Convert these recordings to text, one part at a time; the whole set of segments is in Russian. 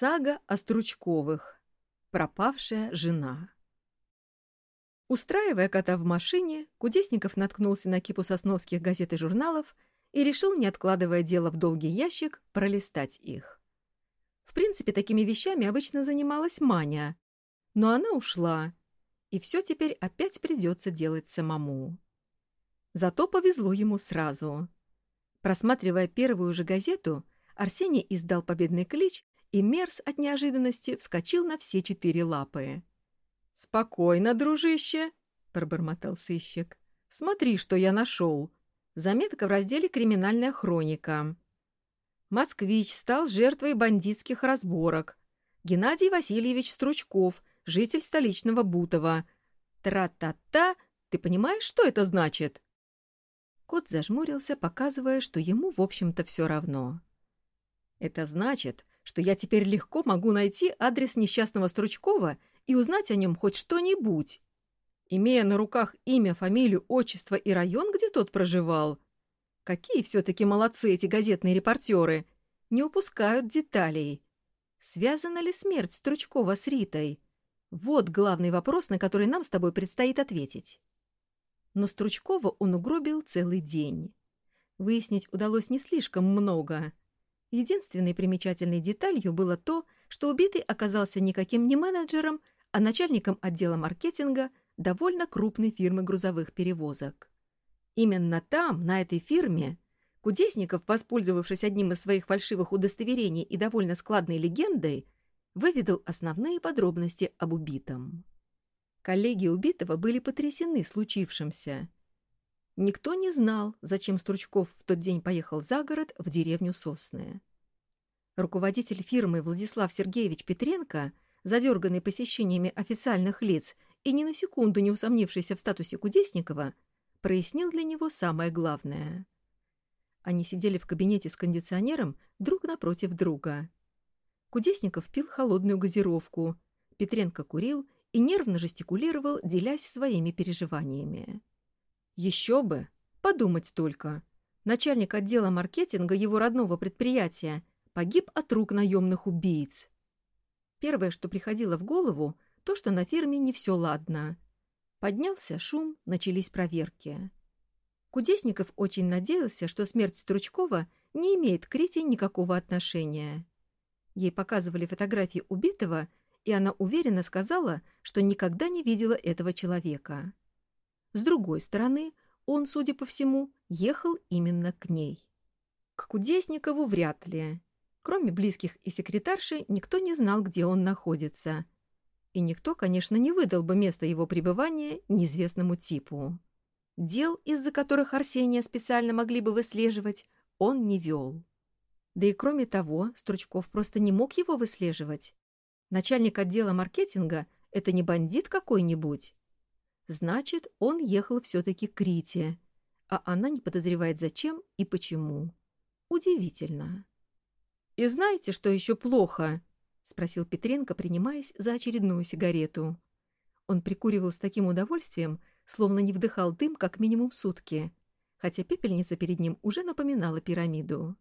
Сага о Стручковых. Пропавшая жена. Устраивая кота в машине, Кудесников наткнулся на кипу сосновских газет и журналов и решил, не откладывая дело в долгий ящик, пролистать их. В принципе, такими вещами обычно занималась Маня, но она ушла, и все теперь опять придется делать самому. Зато повезло ему сразу. Просматривая первую же газету, Арсений издал победный клич и Мерс от неожиданности вскочил на все четыре лапы. «Спокойно, дружище!» — пробормотал сыщик. «Смотри, что я нашел. Заметка в разделе «Криминальная хроника». Москвич стал жертвой бандитских разборок. Геннадий Васильевич Стручков, житель столичного Бутова. Тра-та-та, ты понимаешь, что это значит?» Кот зажмурился, показывая, что ему, в общем-то, все равно. «Это значит, что я теперь легко могу найти адрес несчастного Стручкова и узнать о нем хоть что-нибудь, имея на руках имя, фамилию, отчество и район, где тот проживал. Какие все-таки молодцы эти газетные репортеры! Не упускают деталей. Связана ли смерть Стручкова с Ритой? Вот главный вопрос, на который нам с тобой предстоит ответить. Но Стручкова он угробил целый день. Выяснить удалось не слишком много — Единственной примечательной деталью было то, что убитый оказался никаким не менеджером, а начальником отдела маркетинга довольно крупной фирмы грузовых перевозок. Именно там, на этой фирме, Кудесников, воспользовавшись одним из своих фальшивых удостоверений и довольно складной легендой, выведал основные подробности об убитом. Коллеги убитого были потрясены случившимся. Никто не знал, зачем Стручков в тот день поехал за город в деревню Сосное. Руководитель фирмы Владислав Сергеевич Петренко, задерганный посещениями официальных лиц и ни на секунду не усомнившийся в статусе Кудесникова, прояснил для него самое главное. Они сидели в кабинете с кондиционером друг напротив друга. Кудесников пил холодную газировку, Петренко курил и нервно жестикулировал, делясь своими переживаниями. Еще бы! Подумать только. Начальник отдела маркетинга его родного предприятия погиб от рук наемных убийц. Первое, что приходило в голову, то, что на фирме не все ладно. Поднялся шум, начались проверки. Кудесников очень надеялся, что смерть Стручкова не имеет к Рите никакого отношения. Ей показывали фотографии убитого, и она уверенно сказала, что никогда не видела этого человека. С другой стороны, он, судя по всему, ехал именно к ней. К Кудесникову вряд ли. Кроме близких и секретарши, никто не знал, где он находится. И никто, конечно, не выдал бы место его пребывания неизвестному типу. Дел, из-за которых Арсения специально могли бы выслеживать, он не вел. Да и кроме того, Стручков просто не мог его выслеживать. Начальник отдела маркетинга — это не бандит какой-нибудь. Значит, он ехал все-таки к Рите, а она не подозревает зачем и почему. Удивительно. «И знаете, что еще плохо?» — спросил Петренко, принимаясь за очередную сигарету. Он прикуривал с таким удовольствием, словно не вдыхал дым как минимум сутки, хотя пепельница перед ним уже напоминала пирамиду.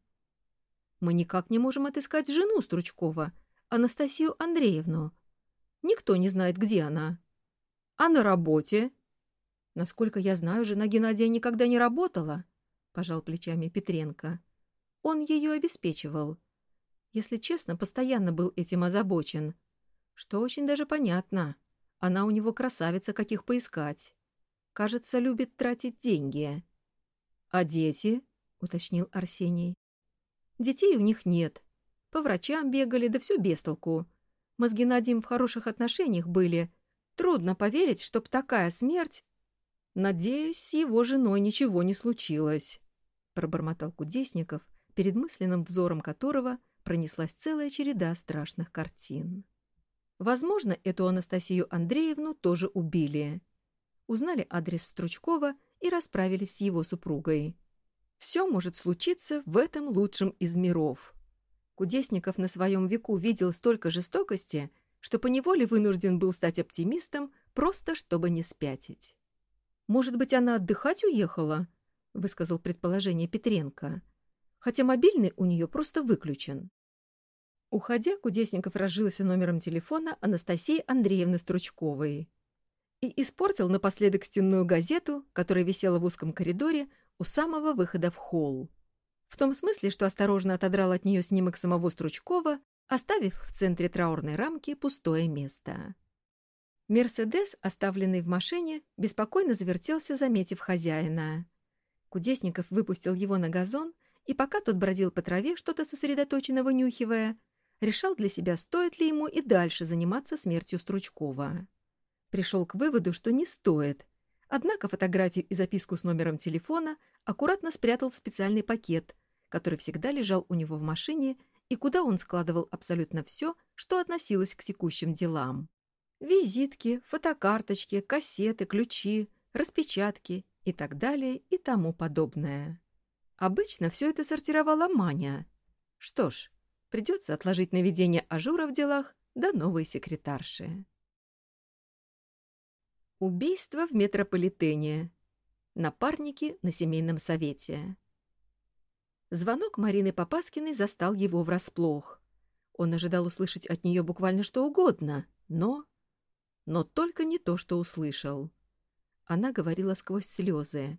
«Мы никак не можем отыскать жену Стручкова, Анастасию Андреевну. Никто не знает, где она». А на работе? Насколько я знаю, жена Геннадия никогда не работала, пожал плечами Петренко. Он ее обеспечивал. Если честно, постоянно был этим озабочен. Что очень даже понятно. Она у него красавица, каких поискать. Кажется, любит тратить деньги. А дети? уточнил Арсений. Детей у них нет. По врачам бегали, да все без толку. Мы с Геннадием в хороших отношениях были, Трудно поверить, чтоб такая смерть... Надеюсь, с его женой ничего не случилось, — пробормотал Кудесников, перед мысленным взором которого пронеслась целая череда страшных картин. Возможно, эту Анастасию Андреевну тоже убили. Узнали адрес Стручкова и расправились с его супругой. Все может случиться в этом лучшем из миров. Кудесников на своем веку видел столько жестокости, что поневоле вынужден был стать оптимистом, просто чтобы не спятить. «Может быть, она отдыхать уехала?» — высказал предположение Петренко. «Хотя мобильный у нее просто выключен». Уходя, Кудесников разжился номером телефона Анастасии Андреевны Стручковой и испортил напоследок стенную газету, которая висела в узком коридоре у самого выхода в холл. В том смысле, что осторожно отодрал от нее снимок самого Стручкова, оставив в центре траурной рамки пустое место. Мерседес, оставленный в машине, беспокойно завертелся, заметив хозяина. Кудесников выпустил его на газон, и пока тот бродил по траве, что-то сосредоточенно вынюхивая, решал для себя, стоит ли ему и дальше заниматься смертью Стручкова. Пришел к выводу, что не стоит, однако фотографию и записку с номером телефона аккуратно спрятал в специальный пакет, который всегда лежал у него в машине и куда он складывал абсолютно все, что относилось к текущим делам. Визитки, фотокарточки, кассеты, ключи, распечатки и так далее и тому подобное. Обычно все это сортировала Маня. Что ж, придется отложить наведение ажура в делах до новой секретарши. Убийство в метрополитене. Напарники на семейном совете. Звонок Марины Попаскиной застал его врасплох. Он ожидал услышать от нее буквально что угодно, но... Но только не то, что услышал. Она говорила сквозь слезы.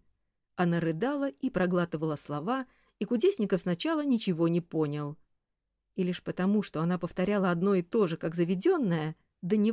Она рыдала и проглатывала слова, и Кудесников сначала ничего не понял. И лишь потому, что она повторяла одно и то же, как заведенное, до него